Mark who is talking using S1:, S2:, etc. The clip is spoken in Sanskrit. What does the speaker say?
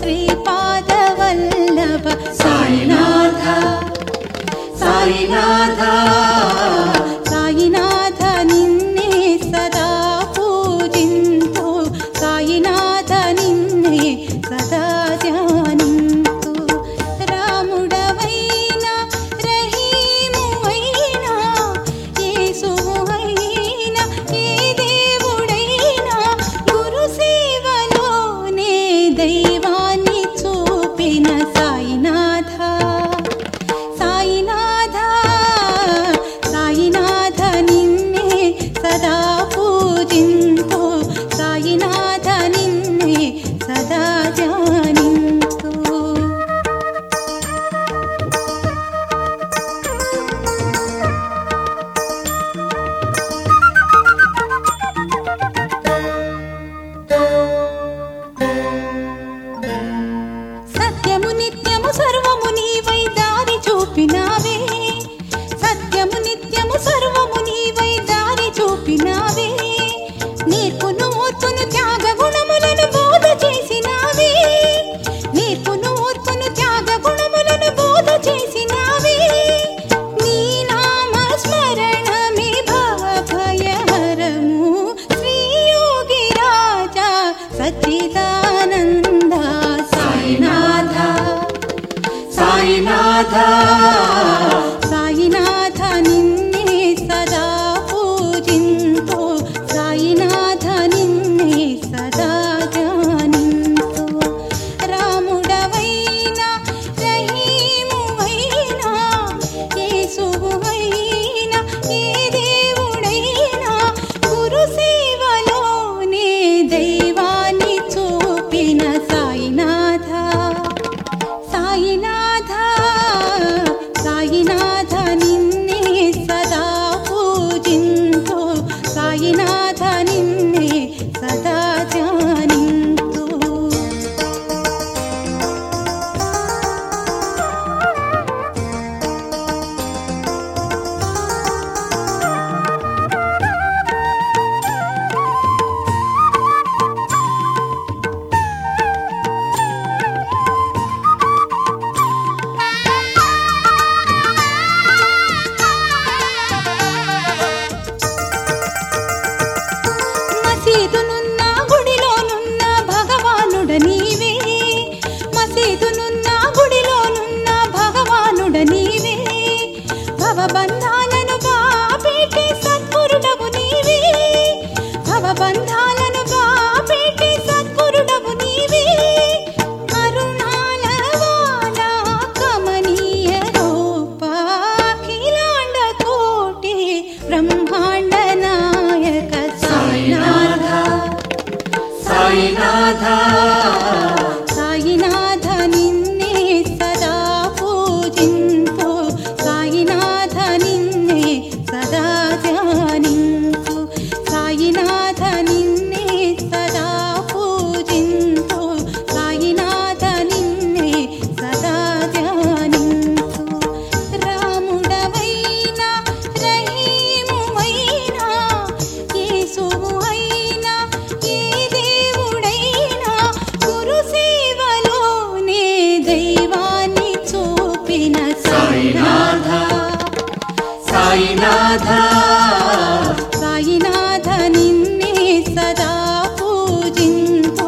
S1: श्रीपादवल्लभ साईनाथ साईनाथ। राधा போயினான் భవబంధాలను బాపేటి సద్గురుడవు నీవే భవబంధాలను బాపేటి సద్గురుడవు నీవే కరుణాలవాల కమనీయ రూప అఖిలాండ కోటి బ్రహ్మాండ నాయక సాయినాథ
S2: సాయినాథ
S1: साईनाथ निन्ने
S2: सदा पूजिन्तु।